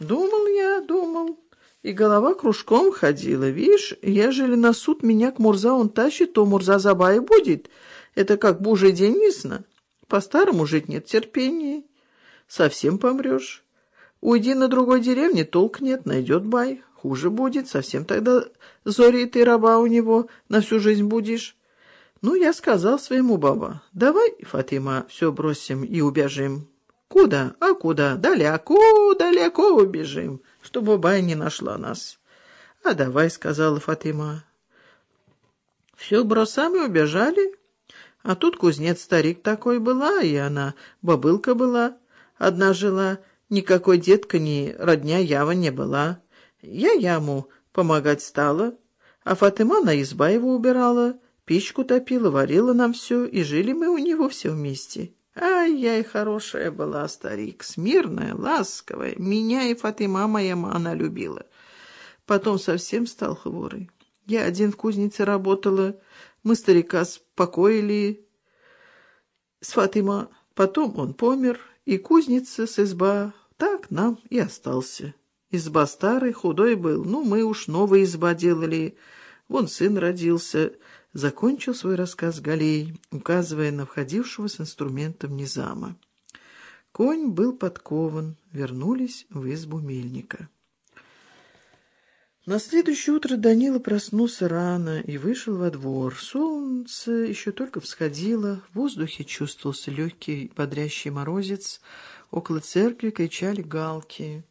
Думал я, думал, и голова кружком ходила. Видишь, ежели на суд меня к Мурза он тащит, то Мурза забай будет. Это как божий день ясно. По-старому жить нет терпения. Совсем помрешь. Уйди на другой деревне, толк нет, найдет бай. Хуже будет, совсем тогда зори ты раба у него на всю жизнь будешь. Ну, я сказал своему баба, давай, Фатима, все бросим и убежим. Куда? А куда? Далеко, далеко убежим, чтобы бай не нашла нас. А давай, сказала Фатима. Все бросами убежали. А тут кузнец-старик такой была, и она бабылка была. Одна жила, никакой детка ни родня Ява не была. Я яму помогать стала, а Фатима на изба его убирала, печку топила, варила нам все, и жили мы у него все вместе. Ай-яй, хорошая была, старик, смирная, ласковая. Меня и Фатима моя она любила. Потом совсем стал хворый. Я один в кузнице работала, мы старика спокоили с Фатима. Потом он помер, и кузница с изба так нам и остался. Изба старый, худой был. Ну, мы уж новая изба делали. Вон сын родился. Закончил свой рассказ Галей, указывая на входившего с инструментом Низама. Конь был подкован. Вернулись в избу мельника. На следующее утро Данила проснулся рано и вышел во двор. Солнце еще только всходило, в воздухе чувствовался легкий бодрящий морозец, около церкви кричали галки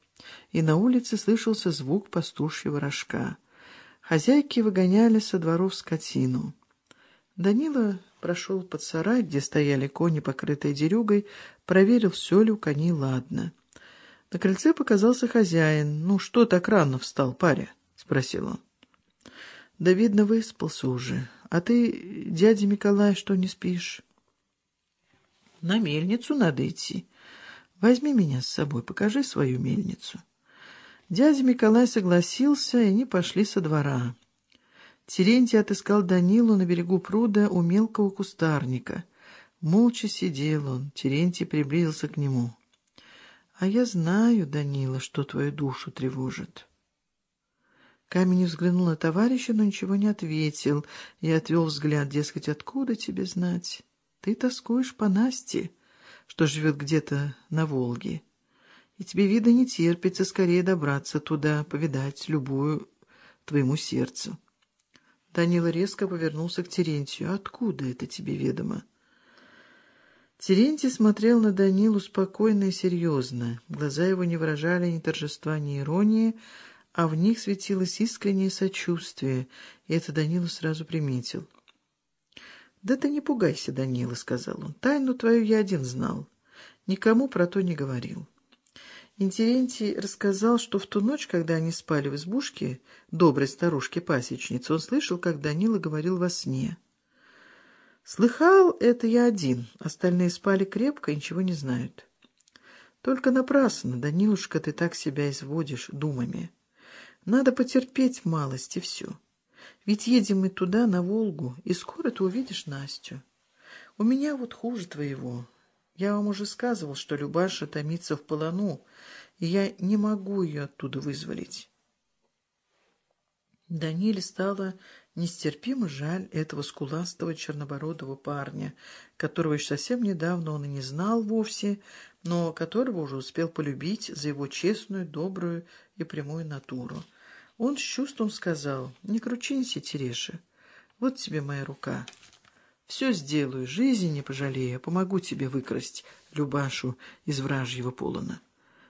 и на улице слышался звук пастушьего рожка. Хозяйки выгоняли со дворов скотину. Данила прошел под сарай, где стояли кони, покрытые дерюгой, проверил, все ли у коней ладно. На крыльце показался хозяин. «Ну, что так рано встал, паря?» — спросил он. «Да, видно, выспался уже. А ты, дядя Николай, что не спишь?» «На мельницу надо идти. Возьми меня с собой, покажи свою мельницу». Дядя Николай согласился, и они пошли со двора. Терентий отыскал Данилу на берегу пруда у мелкого кустарника. Молча сидел он, Терентий приблизился к нему. — А я знаю, Данила, что твою душу тревожит. Камень взглянул на товарища, но ничего не ответил, и отвел взгляд, дескать, откуда тебе знать? Ты тоскуешь по Насте, что живет где-то на Волге и тебе, видно, не терпится скорее добраться туда, повидать любую твоему сердцу. Данила резко повернулся к Терентию. «Откуда это тебе ведомо?» Терентий смотрел на Данилу спокойно и серьезно. Глаза его не выражали ни торжества, ни иронии, а в них светилось искреннее сочувствие, и это Данила сразу приметил. «Да ты не пугайся, Данила», — сказал он. «Тайну твою я один знал. Никому про то не говорил». Интерентий рассказал, что в ту ночь, когда они спали в избушке доброй старушки-пасечницы, он слышал, как Данила говорил во сне. «Слыхал это я один, остальные спали крепко и ничего не знают». «Только напрасно, Данилушка, ты так себя изводишь думами. Надо потерпеть малость и все. Ведь едем мы туда, на Волгу, и скоро ты увидишь Настю. У меня вот хуже твоего». Я вам уже сказывал, что Любаша томится в полону, и я не могу ее оттуда вызволить. Даниле стало нестерпимо жаль этого скуластого чернобородого парня, которого еще совсем недавно он и не знал вовсе, но которого уже успел полюбить за его честную, добрую и прямую натуру. Он с чувством сказал, «Не кручинься, Тереша, вот тебе моя рука». Все сделаю, жизни не пожалею, помогу тебе выкрасть Любашу из вражьего полона.